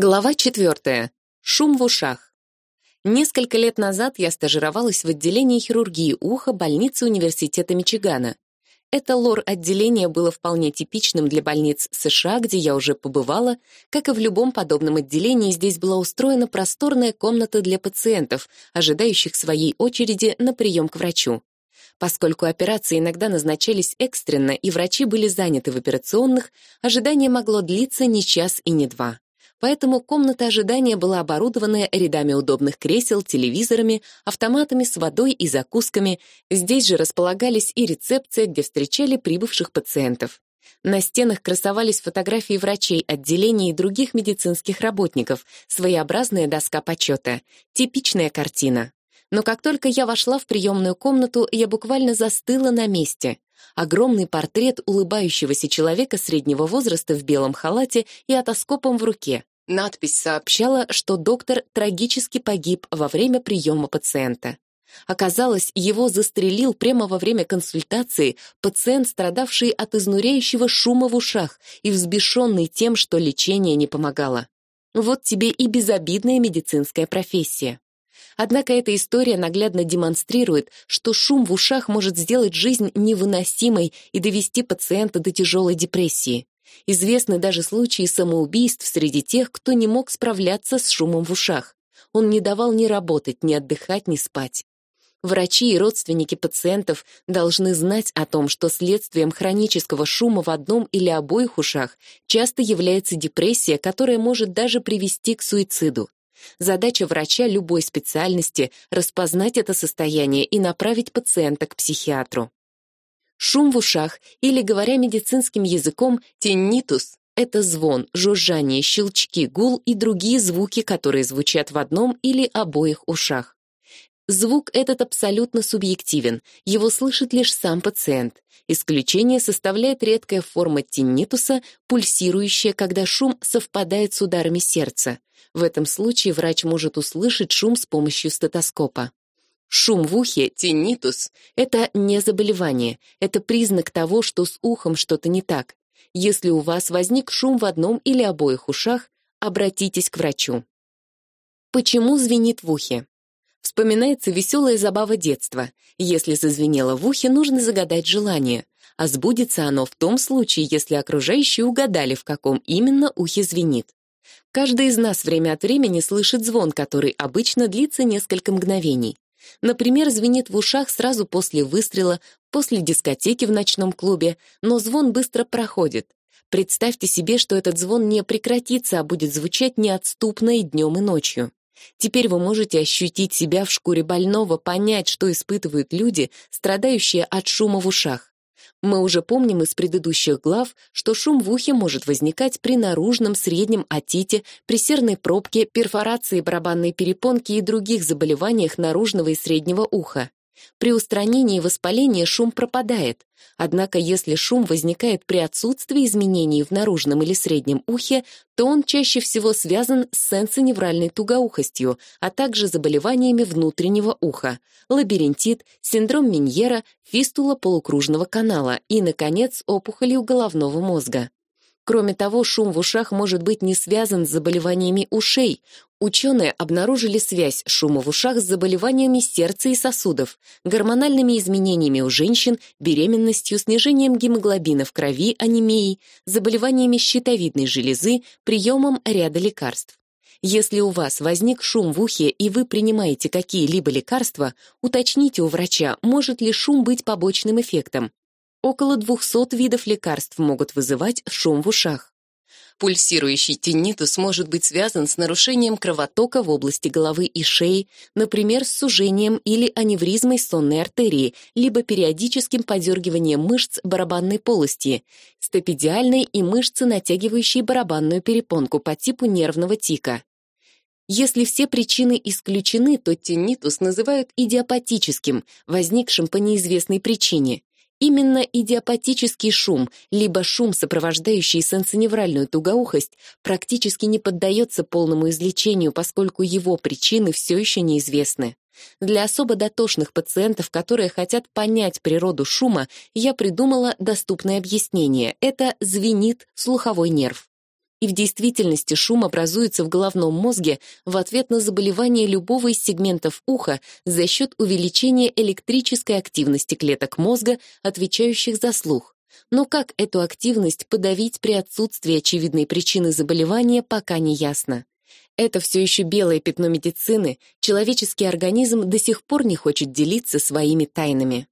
Глава четвертая. Шум в ушах. Несколько лет назад я стажировалась в отделении хирургии уха больницы Университета Мичигана. Это лор-отделение было вполне типичным для больниц США, где я уже побывала. Как и в любом подобном отделении, здесь была устроена просторная комната для пациентов, ожидающих своей очереди на прием к врачу. Поскольку операции иногда назначались экстренно и врачи были заняты в операционных, ожидание могло длиться не час и не два поэтому комната ожидания была оборудована рядами удобных кресел, телевизорами, автоматами с водой и закусками. Здесь же располагались и рецепция, где встречали прибывших пациентов. На стенах красовались фотографии врачей, отделений и других медицинских работников, своеобразная доска почета, типичная картина. Но как только я вошла в приемную комнату, я буквально застыла на месте. Огромный портрет улыбающегося человека среднего возраста в белом халате и отоскопом в руке. Надпись сообщала, что доктор трагически погиб во время приема пациента. Оказалось, его застрелил прямо во время консультации пациент, страдавший от изнуряющего шума в ушах и взбешенный тем, что лечение не помогало. Вот тебе и безобидная медицинская профессия. Однако эта история наглядно демонстрирует, что шум в ушах может сделать жизнь невыносимой и довести пациента до тяжелой депрессии. Известны даже случаи самоубийств среди тех, кто не мог справляться с шумом в ушах. Он не давал ни работать, ни отдыхать, ни спать. Врачи и родственники пациентов должны знать о том, что следствием хронического шума в одном или обоих ушах часто является депрессия, которая может даже привести к суициду. Задача врача любой специальности — распознать это состояние и направить пациента к психиатру. Шум в ушах, или, говоря медицинским языком, тиннитус — это звон, жужжание, щелчки, гул и другие звуки, которые звучат в одном или обоих ушах. Звук этот абсолютно субъективен, его слышит лишь сам пациент. Исключение составляет редкая форма тиннитуса, пульсирующая, когда шум совпадает с ударами сердца. В этом случае врач может услышать шум с помощью стетоскопа. Шум в ухе, тиннитус — это не заболевание, это признак того, что с ухом что-то не так. Если у вас возник шум в одном или обоих ушах, обратитесь к врачу. Почему звенит в ухе? Вспоминается веселая забава детства. Если зазвенело в ухе, нужно загадать желание. А сбудется оно в том случае, если окружающие угадали, в каком именно ухе звенит. Каждый из нас время от времени слышит звон, который обычно длится несколько мгновений. Например, звенит в ушах сразу после выстрела, после дискотеки в ночном клубе, но звон быстро проходит. Представьте себе, что этот звон не прекратится, а будет звучать неотступно и днем, и ночью. Теперь вы можете ощутить себя в шкуре больного, понять, что испытывают люди, страдающие от шума в ушах. Мы уже помним из предыдущих глав, что шум в ухе может возникать при наружном среднем отите, при серной пробке, перфорации барабанной перепонки и других заболеваниях наружного и среднего уха. При устранении воспаления шум пропадает. Однако если шум возникает при отсутствии изменений в наружном или среднем ухе, то он чаще всего связан с сенсоневральной тугоухостью, а также заболеваниями внутреннего уха, лабиринтит, синдром Миньера, фистула полукружного канала и, наконец, опухолью головного мозга. Кроме того, шум в ушах может быть не связан с заболеваниями ушей. Ученые обнаружили связь шума в ушах с заболеваниями сердца и сосудов, гормональными изменениями у женщин, беременностью, снижением гемоглобина в крови, анемией, заболеваниями щитовидной железы, приемом ряда лекарств. Если у вас возник шум в ухе и вы принимаете какие-либо лекарства, уточните у врача, может ли шум быть побочным эффектом, Около 200 видов лекарств могут вызывать шум в ушах. Пульсирующий тиннитус может быть связан с нарушением кровотока в области головы и шеи, например, с сужением или аневризмой сонной артерии, либо периодическим подергиванием мышц барабанной полости, стапедиальной и мышцы, натягивающей барабанную перепонку по типу нервного тика. Если все причины исключены, то тиннитус называют идиопатическим, возникшим по неизвестной причине. Именно идиопатический шум, либо шум, сопровождающий сенсоневральную тугоухость, практически не поддается полному излечению, поскольку его причины все еще неизвестны. Для особо дотошных пациентов, которые хотят понять природу шума, я придумала доступное объяснение. Это звенит слуховой нерв. И в действительности шум образуется в головном мозге в ответ на заболевание любого из сегментов уха за счет увеличения электрической активности клеток мозга, отвечающих за слух. Но как эту активность подавить при отсутствии очевидной причины заболевания, пока не ясно. Это все еще белое пятно медицины, человеческий организм до сих пор не хочет делиться своими тайнами.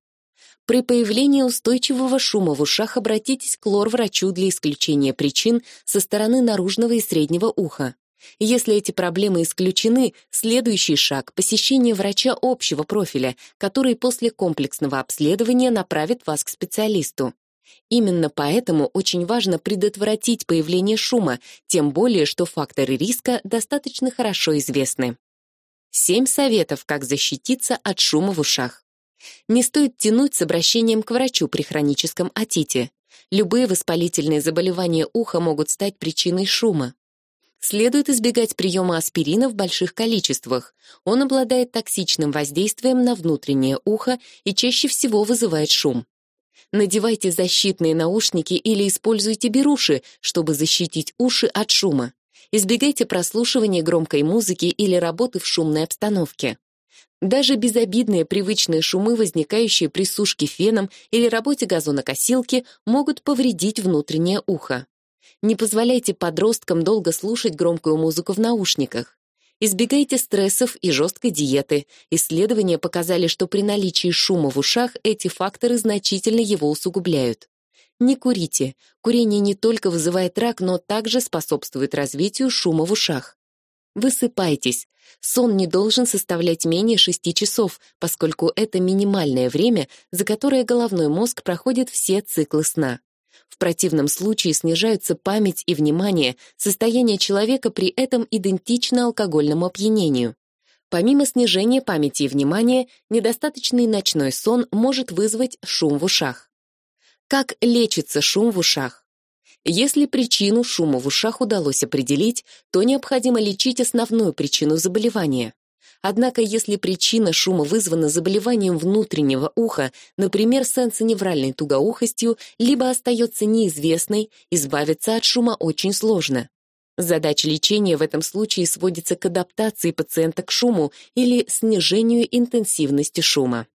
При появлении устойчивого шума в ушах обратитесь к лор-врачу для исключения причин со стороны наружного и среднего уха. Если эти проблемы исключены, следующий шаг — посещение врача общего профиля, который после комплексного обследования направит вас к специалисту. Именно поэтому очень важно предотвратить появление шума, тем более что факторы риска достаточно хорошо известны. Семь советов, как защититься от шума в ушах. Не стоит тянуть с обращением к врачу при хроническом отите. Любые воспалительные заболевания уха могут стать причиной шума. Следует избегать приема аспирина в больших количествах. Он обладает токсичным воздействием на внутреннее ухо и чаще всего вызывает шум. Надевайте защитные наушники или используйте беруши, чтобы защитить уши от шума. Избегайте прослушивания громкой музыки или работы в шумной обстановке. Даже безобидные привычные шумы, возникающие при сушке феном или работе газонокосилки, могут повредить внутреннее ухо. Не позволяйте подросткам долго слушать громкую музыку в наушниках. Избегайте стрессов и жесткой диеты. Исследования показали, что при наличии шума в ушах эти факторы значительно его усугубляют. Не курите. Курение не только вызывает рак, но также способствует развитию шума в ушах. Высыпайтесь. Сон не должен составлять менее 6 часов, поскольку это минимальное время, за которое головной мозг проходит все циклы сна. В противном случае снижаются память и внимание, состояние человека при этом идентично алкогольному опьянению. Помимо снижения памяти и внимания, недостаточный ночной сон может вызвать шум в ушах. Как лечится шум в ушах? Если причину шума в ушах удалось определить, то необходимо лечить основную причину заболевания. Однако, если причина шума вызвана заболеванием внутреннего уха, например, сенсоневральной тугоухостью, либо остается неизвестной, избавиться от шума очень сложно. Задача лечения в этом случае сводится к адаптации пациента к шуму или снижению интенсивности шума.